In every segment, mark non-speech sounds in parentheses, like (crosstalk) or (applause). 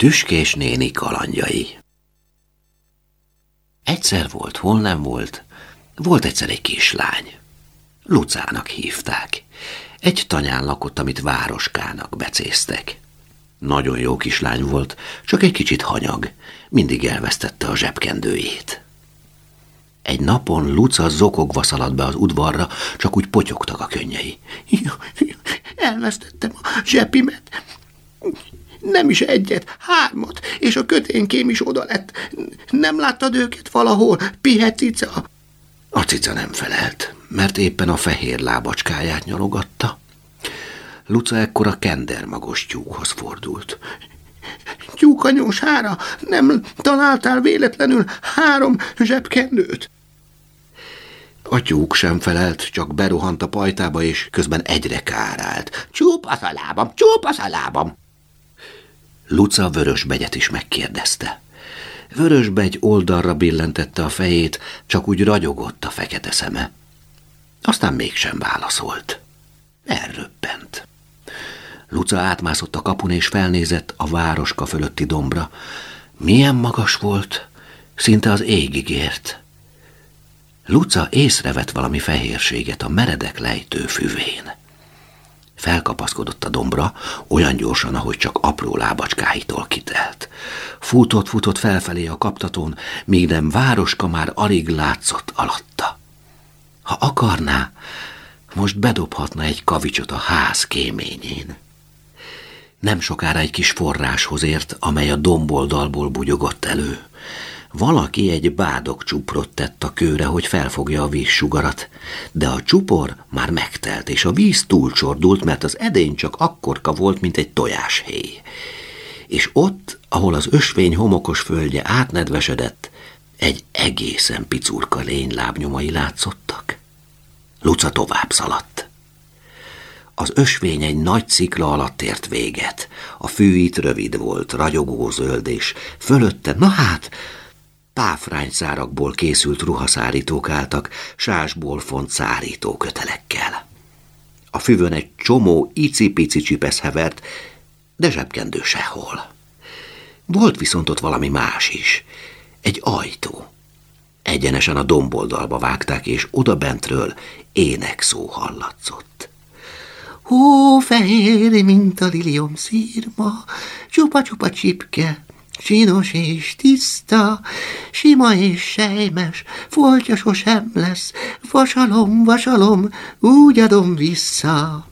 Tüskés néni kalandjai Egyszer volt, hol nem volt, volt egyszer egy kislány. Lucának hívták. Egy tanyán lakott, amit városkának becéztek. Nagyon jó kislány volt, csak egy kicsit hanyag. Mindig elvesztette a zsebkendőjét. Egy napon Luca zokogva szaladt be az udvarra, csak úgy potyogtak a könnyei. (laughs) Elvesztettem a zsepimet. Nem is egyet, hármat, és a köténkém is oda lett. Nem láttad őket valahol, pihe cica? A cica nem felelt, mert éppen a fehér lábacskáját nyalogatta. Luca ekkor a kendermagos tyúkhoz fordult. Tyúkanyósára, nem találtál véletlenül három zsebkendőt? A tyúk sem felelt, csak berohant a pajtába, és közben egyre kárált. Csúpasz a lábam, csúpasz a lábam! Luca Vörösbegyet is megkérdezte. Vörösbegy oldalra billentette a fejét, csak úgy ragyogott a fekete szeme. Aztán mégsem válaszolt. Elröppent. Luca átmászott a kapun és felnézett a városka fölötti dombra. Milyen magas volt, szinte az égig ért. Luca észrevett valami fehérséget a meredek lejtő füvén. Felkapaszkodott a dombra, olyan gyorsan, ahogy csak apró lábacskáitól kitelt. Futott-futott felfelé a kaptatón, míg nem városka már alig látszott alatta. Ha akarná, most bedobhatna egy kavicsot a ház kéményén. Nem sokára egy kis forráshoz ért, amely a domboldalból bugyogott elő. Valaki egy bádok csuprot tett a kőre, hogy felfogja a vízsugarat, de a csupor már megtelt, és a víz túlcsordult, mert az edény csak akkorka volt, mint egy tojáshéj. És ott, ahol az ösvény homokos földje átnedvesedett, egy egészen picurka lény lábnyomai látszottak. Luca tovább szaladt. Az ösvény egy nagy cikla alatt ért véget. A fű rövid volt, ragyogó zöld, és fölötte, na hát, páfrányszárakból készült ruhaszárítók álltak, sásból font szárító kötelekkel. A füvön egy csomó icipici csipesz hevert, de zsebkendő sehol. Volt viszont ott valami más is. Egy ajtó. Egyenesen a domboldalba vágták, és oda bentről énekszó hallatszott. Hó, fehér, mint a lilium szírma, csupa-csupa csipke, Csinos és tiszta, sima és sejmes, foltja sosem lesz, vasalom, vasalom, úgy adom vissza.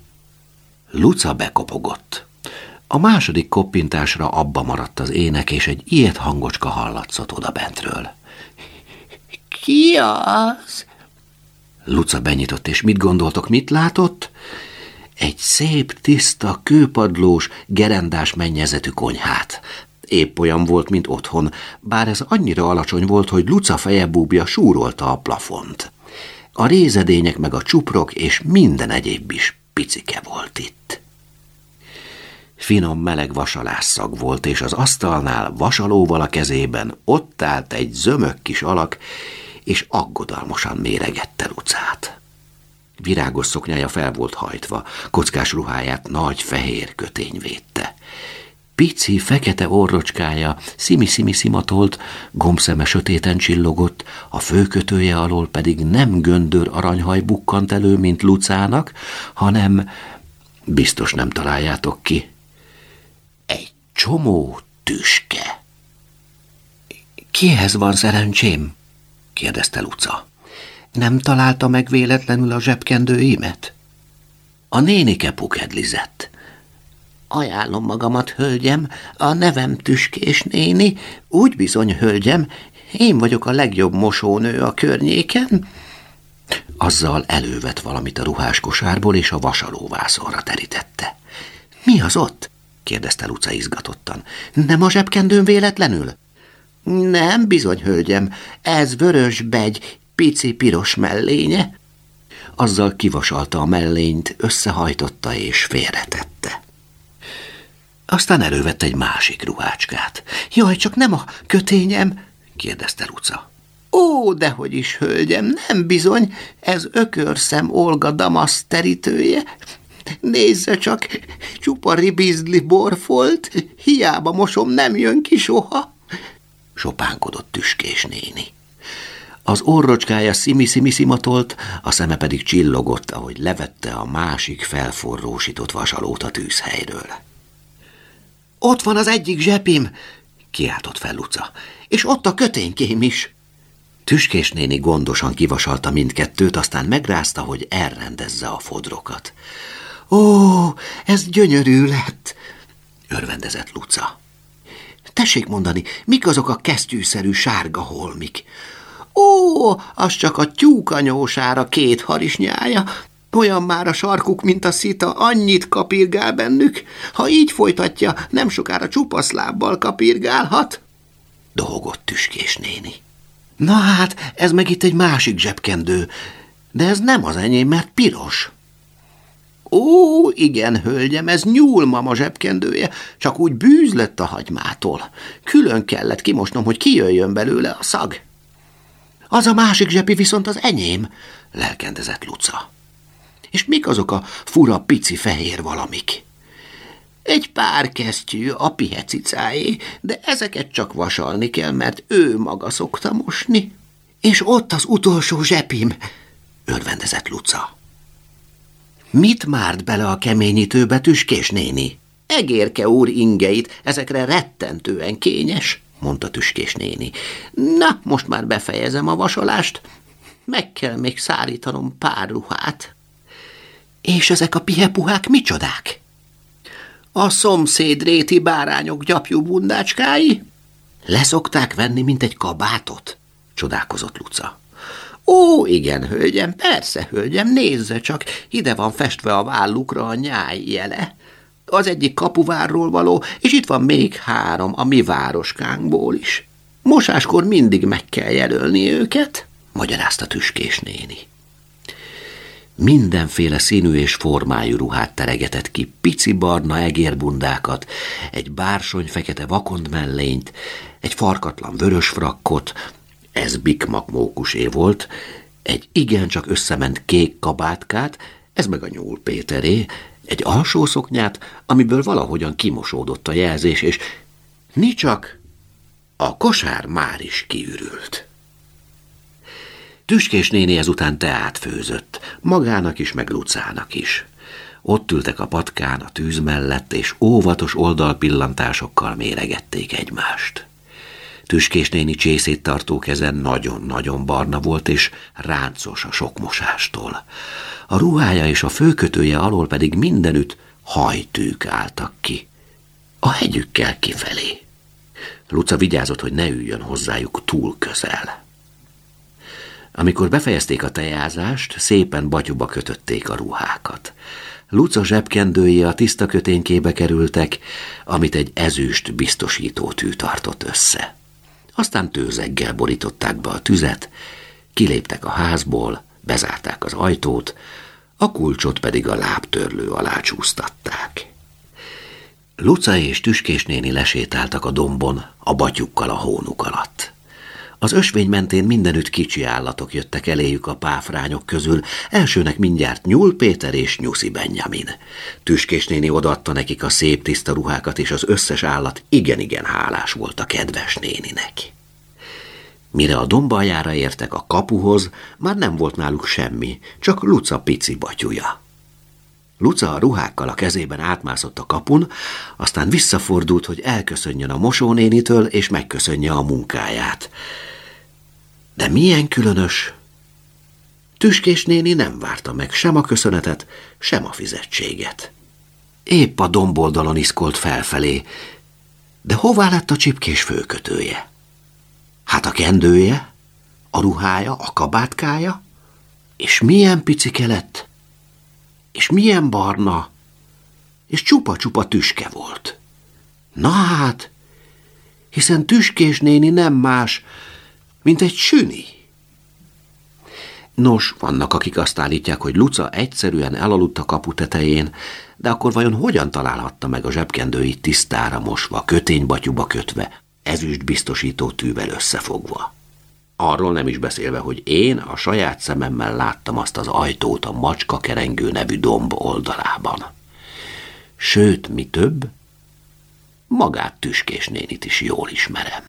Luca bekopogott. A második koppintásra abba maradt az ének, és egy ilyet hangocska hallatszott oda bentről. Ki az? Luca benyitott, és mit gondoltok, mit látott? Egy szép, tiszta, kőpadlós, gerendás mennyezetű konyhát. Épp olyan volt, mint otthon, bár ez annyira alacsony volt, hogy Luca fejebúbja súrolta a plafont. A rézedények meg a csuprok és minden egyéb is picike volt itt. Finom meleg vasalásszag volt, és az asztalnál vasalóval a kezében ott állt egy zömök kis alak, és aggodalmasan méregette Lucát. Virágos szoknyája fel volt hajtva, kockás ruháját nagy fehér kötény védte. Pici, fekete orrocskája szimi-szimi szimatolt, gombszeme sötéten csillogott, a főkötője alól pedig nem göndör aranyhaj bukkant elő, mint Lucának, hanem, biztos nem találjátok ki, egy csomó tüske. Kihez van szerencsém? kérdezte Luca. Nem találta meg véletlenül a zsebkendőimet? A nénike pukedlizett. Ajánlom magamat, hölgyem, a nevem Tüskés néni, úgy bizony, hölgyem, én vagyok a legjobb mosónő a környéken. Azzal elővet valamit a ruhás kosárból, és a vasalóvászonra terítette. Mi az ott? kérdezte Luca izgatottan. Nem a zsebkendőn véletlenül? Nem, bizony, hölgyem, ez vörös begy, pici piros mellénye. Azzal kivasalta a mellényt, összehajtotta és félretette. Aztán elővette egy másik ruhácskát. Jaj, csak nem a kötényem, kérdezte Luca. Ó, dehogy is, hölgyem, nem bizony, ez ökörszem Olga Damasz terítője. Nézze csak, csupa ribizli borfolt, hiába mosom, nem jön ki soha. Sopánkodott tüskés néni. Az orrocskája szimi-szimi szimatolt, a szeme pedig csillogott, ahogy levette a másik felforrósított vasalót a tűzhelyről. Ott van az egyik zsepim, kiáltott fel Luca, és ott a köténykém is. Tüskés néni gondosan kivasalta mindkettőt, aztán megrázta, hogy elrendezze a fodrokat. Ó, ez gyönyörű lett, örvendezett Luca. Tessék mondani, mik azok a kesztyűszerű sárga holmik? Ó, az csak a tyúkanyósára két harisnyája, olyan már a sarkuk, mint a szita, annyit kapirgál bennük. Ha így folytatja, nem sokára csupasz lábbal kapirgálhat. Dohogott tüskés néni. Na hát, ez meg itt egy másik zsebkendő, de ez nem az enyém, mert piros. Ó, igen, hölgyem, ez nyúlmama zsebkendője, csak úgy bűz lett a hagymától. Külön kellett kimosnom, hogy kijöjjön belőle a szag. Az a másik zsepi viszont az enyém, lelkendezett Luca. És mik azok a fura pici fehér valamik? Egy pár kesztyű a pihecicáé, de ezeket csak vasalni kell, mert ő maga szokta mosni. És ott az utolsó zsepim, örvendezett Luca. Mit márt bele a keményítőbe tüskés néni? Egérke úr ingeit, ezekre rettentően kényes, mondta tüskés néni. Na, most már befejezem a vasalást. Meg kell még szárítanom pár ruhát. És ezek a pihepuhák micsodák? A szomszéd réti bárányok gyapjú bundácskái? Leszokták venni, mint egy kabátot? Csodálkozott Luca. Ó, igen, hölgyem, persze, hölgyem, nézze csak, ide van festve a vállukra a nyáj jele. Az egyik kapuvárról való, és itt van még három a mi városkánkból is. Mosáskor mindig meg kell jelölni őket, magyarázta tüskés néni. Mindenféle színű és formájú ruhát teregetett ki, pici barna egérbundákat, egy bársony fekete vakond mellényt, egy farkatlan vörös frakkot, ez Bikmak mókusé volt, egy igencsak összement kék kabátkát, ez meg a nyúl Péteré, egy alsó szoknyát, amiből valahogyan kimosódott a jelzés, és nicsak a kosár már is kiürült. Tüskés néni ezután teát főzött, magának is, meg Lucának is. Ott ültek a patkán a tűz mellett, és óvatos oldalpillantásokkal méregették egymást. Tüskés néni csészét tartó keze nagyon-nagyon barna volt, és ráncos a sok mosástól. A ruhája és a főkötője alól pedig mindenütt hajtűk álltak ki. A hegyükkel kifelé. Luca vigyázott, hogy ne üljön hozzájuk túl közel. Amikor befejezték a tejázást, szépen batyuba kötötték a ruhákat. Luca zsebkendője a tiszta köténkébe kerültek, amit egy ezüst biztosító tű tartott össze. Aztán tőzeggel borították be a tüzet, kiléptek a házból, bezárták az ajtót, a kulcsot pedig a lábtörlő alá csúsztatták. Luca és Tüskés néni lesétáltak a dombon, a batyukkal a hónuk alatt. Az ösvény mentén mindenütt kicsi állatok jöttek eléjük a páfrányok közül, elsőnek mindjárt Nyúl Péter és Nyuszi Benjamin. Tüskés néni odaadta nekik a szép tiszta ruhákat, és az összes állat igen-igen hálás volt a kedves néninek. Mire a dombaljára értek a kapuhoz, már nem volt náluk semmi, csak Luca pici batyuja. Luca a ruhákkal a kezében átmászott a kapun, aztán visszafordult, hogy elköszönjön a mosónénitől, és megköszönje a munkáját. De milyen különös! Tüskés néni nem várta meg sem a köszönetet, sem a fizetséget. Épp a domboldalon iszkolt felfelé, de hová lett a csipkés főkötője? Hát a kendője, a ruhája, a kabátkája, és milyen picike lett, és milyen barna, és csupa-csupa tüske volt. Na hát, hiszen tüskés néni nem más, mint egy süni. Nos, vannak, akik azt állítják, hogy Luca egyszerűen elaludt a kapu tetején, de akkor vajon hogyan találhatta meg a zsebkendőit tisztára mosva, köténybatyuba kötve, ezüst biztosító tűvel összefogva? Arról nem is beszélve, hogy én a saját szememmel láttam azt az ajtót a Macska Kerengő nevű domb oldalában. Sőt, mi több, magát Tüskés nénit is jól ismerem.